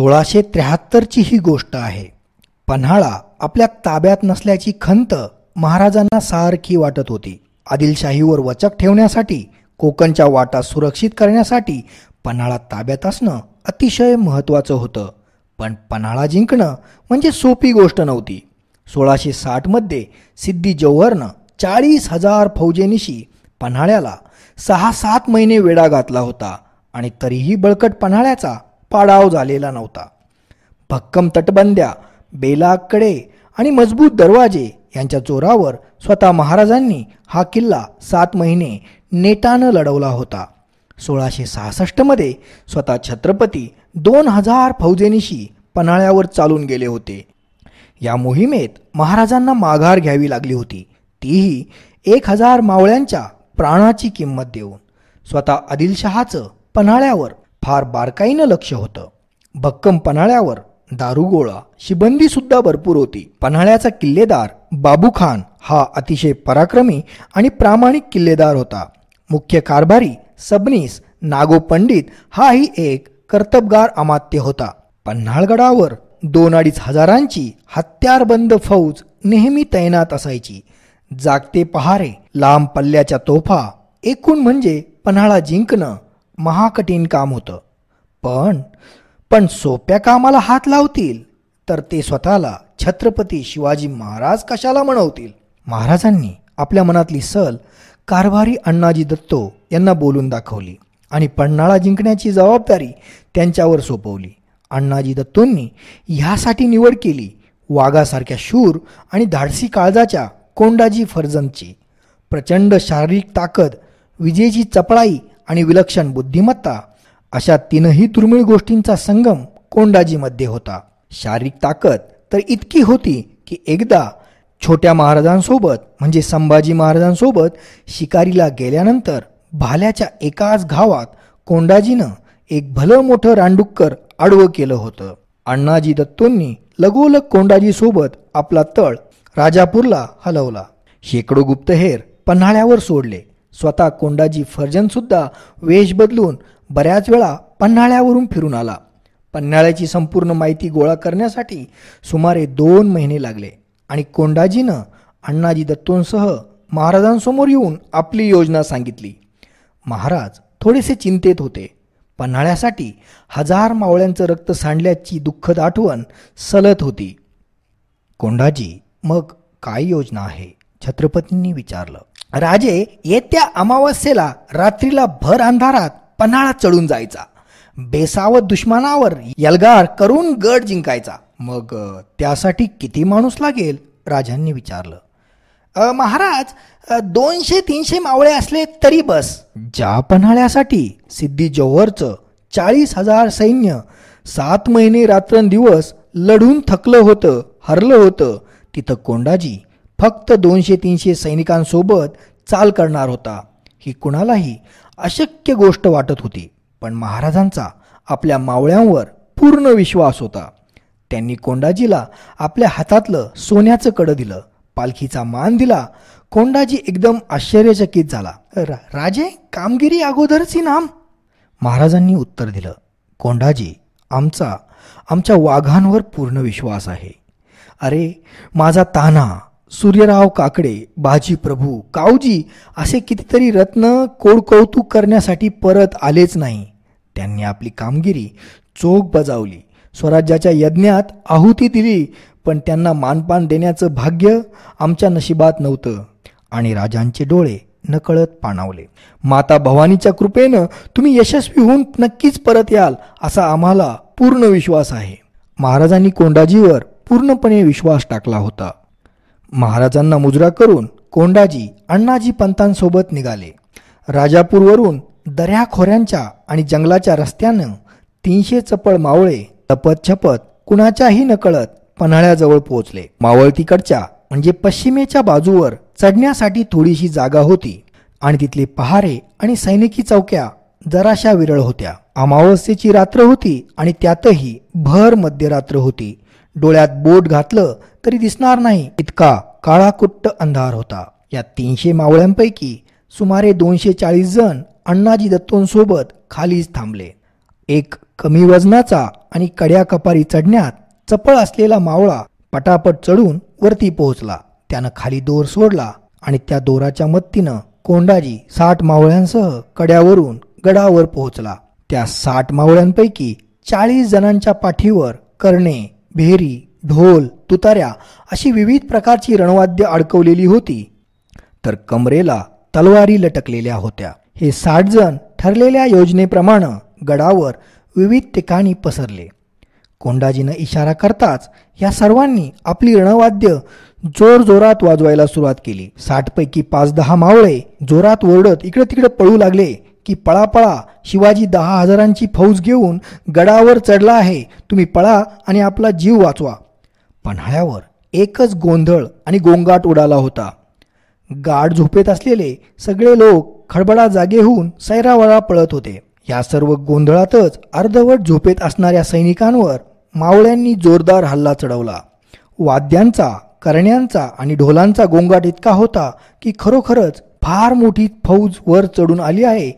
सोळाशे त्र्याहत्तरची ही गोष्ट आहे. पन्हाळा आपल्या ताब्यात नसल्याची खंत महाराजांना सारखी वाटत होती. आदिलशाहीवर वचक ठेवण्यासाठी कोकणच्या वाटा सुरक्षित करण्यासाठी पन्हाळा ताब्यात असणं अतिशय महत्त्वाचं होतं. पण पन्हाळा जिंकणं म्हणजे सोपी गोष्ट नव्हती. सोळाशे साठमध्ये सिद्धी जौहरनं चाळीस हजार फौजेनिशी पन्हाळ्याला सहा सात महिने वेढा घातला होता आणि तरीही बळकट पन्हाळ्याचा पाडाव झालेला नव्हता. भक्कम तटबंद्या बेलाकडे आणि मजबूत दरवाजे यांच्या जोरावर स्वतः महाराजांनी हा किल्ला सात महिने नेटानं लढवला होता. सोळाशे सहासष्टमध्ये स्वतः छत्रपती दोन हजार फौजेनिशी पन्हाळ्यावर चालून गेले होते. या मोहिमेत महाराजांना माघार घ्यावी लागली होती. तीही एक हजार मावळ्यांच्या प्राणाची किंमत देऊन. स्वतः आदिलशहाचं पन्हाळ्यावर फार बारकाईनं लक्ष होतं. भक्कम पन्हाळ्यावर दारुगोळा शिबंदीसुद्धा भरपूर होती. पन्हाळ्याचा किल्लेदार बाबू खान हा अतिशय पराक्रमी आणि प्रामाणिक किल्लेदार होता. मुख्य कारभारी सबनीस नागो पंडित हाही एक कर्तबगार अमात्य होता. पन्हाळगडावर दोन अडीच हजारांची हत्यारबंद फौज नेहमी तैनात असायची. जागते पहारे लांब पल्ल्याच्या तोफा एकूण म्हणजे पन्हाळा जिंकणं महाकठीण काम होतं. पण पण सोप्या कामाला हात लावतील तर ते स्वतःला छत्रपती शिवाजी महाराज कशाला म्हणवतील? महाराजांनी आपल्या मनातली सल कारभारी अण्णाजी दत्तो यांना बोलून दाखवली आणि पन्हाळा जिंकण्याची जबाबदारी त्यांच्यावर सोपवली. अण्णाजी दत्तोंनी ह्यासाठी निवड केली वाघासारख्या शूर आणि धाडसी काळजाच्या कोंडाजी फर्जनची प्रचंड शारीरिक ताकद विजेची चपळाई आणि विलक्षण बुद्धिमत्ता अशा तीनही दुर्मिळ गोष्टींचा संगम कोंडाजीमध्ये होता. शारीरिक ताकद तर इतकी होती की एकदा छोट्या महाराजांसोबत म्हणजे संभाजी महाराजांसोबत शिकारीला गेल्यानंतर भाल्याच्या एकाच घावात कोंडाजीनं एक भलं मोठं रांडुक्कर आडवं केलं होतं. अण्णाजी दत्तोंनी लगोलग कोंडाजीसोबत आपला तळ राजापूरला हलवला. शेकडो गुप्तहेर पन्हाळ्यावर सोडले. स्वतः कोंडाजी फर्जनसुद्धा वेश बदलून बऱ्याच वेळा पन्हाळ्यावरून फिरून आला. पन्हाळ्याची संपूर्ण माहिती गोळा करण्यासाठी सुमारे दोन महिने लागले आणि कोंडाजीनं अण्णाजी दत्तोंसह महाराजांसमोर येऊन आपली योजना सांगितली. महाराज थोडेसे चिंतेत होते. पन्हाळ्यासाठी हजार मावळ्यांचं रक्त सांडल्याची दुःखद आठवण सलत होती. कोंडाजी मग काय योजना आहे? छत्रपतींनी विचारलं. राजे येत्या अमावस्येला रात्रीला भर अंधारात पन्हाळा चढून जायचा. बेसावत दुश्मनावर यलगार करून गड जिंकायचा. मग त्यासाठी किती माणूस लागेल? राजांनी विचारलं. महाराज दोनशे तीनशे मावळे असले तरी बस. ज्या पन्हाळ्यासाठी सिद्धी जोहरचं चाळीस हजार सैन्य सात महिने रात्रंदिवस लढून थकलं होतं हरलं होतं तिथं कोंडाजी फक्त दोनशे तीनशे सैनिकांसोबत चाल करणार होता. ही कुणालाही अशक्य गोष्ट वाटत होती पण महाराजांचा आपल्या मावळ्यांवर पूर्ण विश्वास होता. त्यांनी कोंडाजीला आपल्या हातातलं सोन्याचं कडं दिलं पालखीचा मान दिला. कोंडाजी एकदम आश्चर्यचकित झाला. रा राजे कामगिरी अगोदरची नाम. महाराजांनी उत्तर दिलं कोंडाजी आमचा आमच्या वाघांवर पूर्ण विश्वास आहे. अरे माझा ताना सूर्यराव काकडे बाजी प्रभू कावजी असे कितीतरी रत्न कोडकौतुक करण्यासाठी परत आलेच नाही. त्यांनी आपली कामगिरी चोख बजावली. स्वराज्याच्या यज्ञात आहुती दिली पण त्यांना मानपान देण्याचं भाग्य आमच्या नशिबात नव्हतं. आणि राजांचे डोळे नकळत पाणावले. माता भवानीच्या कृपेनं तुम्ही यशस्वी होऊन नक्कीच परत याल असा आम्हाला पूर्ण विश्वास आहे. महाराजांनी कोंडाजीवर पूर्णपणे विश्वास टाकला होता. महाराजांना मुजरा करून कोंडाजी अण्णाजी पंतांसोबत निघाले. राजापूरवरून दऱ्याखोऱ्यांच्या आणि जंगलाच्या रस्त्यानं तीनशे चपळ मावळे तपत छपत कुणाच्याही नकळत पन्हाळ्याजवळ पोहोचले. मावळ तिकडच्या म्हणजे पश्चिमेच्या बाजूवर चढण्यासाठी थोडीशी जागा होती आणि तिथले पहारे आणि सैनिकी चौक्या जराशा विरळ होत्या. अमावस्येची रात्र होती आणि त्यातही भर मध्यरात्र होती. डोळ्यात बोट घातलं तरी दिसणार नाही. इतका काळाकुट्ट अंधार होता. या तीनशे मावळ्यांपैकी सुमारे दोनशे चाळीस जण अण्णाजी दत्तोंसोबत खालीच थांबले. एक कमी वजनाचा आणि कड्या कपारी चढण्यात चपळ असलेला मावळा पटापट चढून वरती पोहोचला. त्यानं खाली दोर सोडला आणि त्या दोराच्या मदतीनं कोंडाजी साठ मावळ्यांसह कड्यावरून गडावर पोहोचला. त्या साठ मावळ्यांपैकी चाळीस जणांच्या पाठीवर करणे भेरी ढोल तुताऱ्या अशी विविध प्रकारची रणवाद्य अडकवलेली होती. तर कमरेला तलवारी लटकलेल्या होत्या. हे साठ जण ठरलेल्या योजनेप्रमाणे गडावर विविध ठिकाणी पसरले. कोंडाजीनं इशारा करताच या सर्वांनी आपली रणवाद्य जोर जोरात वाजवायला सुरुवात केली. साठपैकी पाच दहा मावळे जोरात ओरडत इकडे तिकडे पळू लागले. की पळा पळा शिवाजी दहा हजारांची फौज घेऊन गडावर चढला आहे. तुम्ही पळा आणि आपला जीव वाचवा. पन्हाळ्यावर एकच गोंधळ आणि गोंगाट उडाला होता. गाढ झोपेत असलेले सगळे लोक खडबडा जागे होऊन सैरावळा पळत होते. या सर्व गोंधळातच अर्धवट झोपेत असणाऱ्या सैनिकांवर मावळ्यांनी जोरदार हल्ला चढवला. वाद्यांचा करण्यांचा आणि ढोलांचा गोंगाट इतका होता की खरोखरच फार मोठी फौज वर चढून आली आहे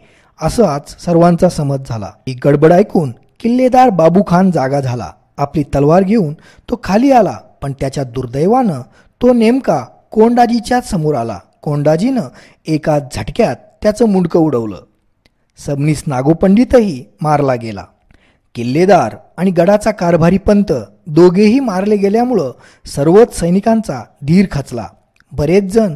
असं आज सर्वांचा समज झाला. ही गडबड ऐकून किल्लेदार बाबू खान जागा झाला. आपली तलवार घेऊन तो खाली आला पण त्याच्या दुर्दैवानं तो नेमका कोंडाजीच्याच समोर आला. कोंडाजीनं एका झटक्यात त्याचं मुंडकं उडवलं. सबनीस नागोपंडितही मारला गेला. किल्लेदार आणि गडाचा कारभारी पंत दोघेही मारले गेल्यामुळं सर्वच सैनिकांचा धीर खचला. बरेच जण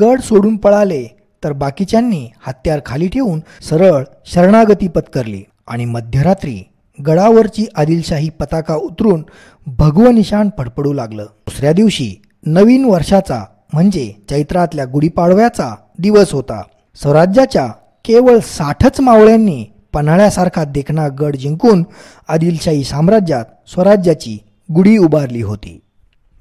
गड सोडून पळाले तर बाकीच्यांनी हत्यार खाली ठेवून सरळ शरणागती पत्करली आणि मध्यरात्री गडावरची आदिलशाही पताका उतरून भगव निशाण फडफडू लागलं. दुसऱ्या दिवशी नवीन वर्षाचा म्हणजे चैत्रातल्या गुढीपाडव्याचा दिवस होता. स्वराज्याच्या केवळ साठच मावळ्यांनी पन्हाळ्यासारखा देखणा गड जिंकून आदिलशाही साम्राज्यात स्वराज्याची गुढी उभारली होती.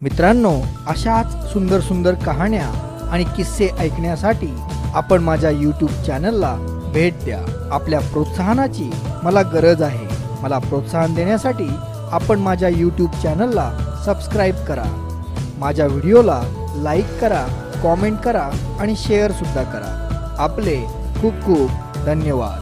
मित्रांनो अशाच सुंदर सुंदर कहाण्या आणि किस्से ऐकण्यासाठी आपण माझ्या यूट्यूब चॅनलला भेट द्या. आपल्या प्रोत्साहनाची मला गरज आहे. मला प्रोत्साहन देण्यासाठी आपण माझ्या यूट्यूब चॅनलला सबस्क्राईब करा. माझ्या व्हिडिओला लाईक करा कॉमेंट करा आणि शेअरसुद्धा करा. आपले खूप खूप धन्यवाद.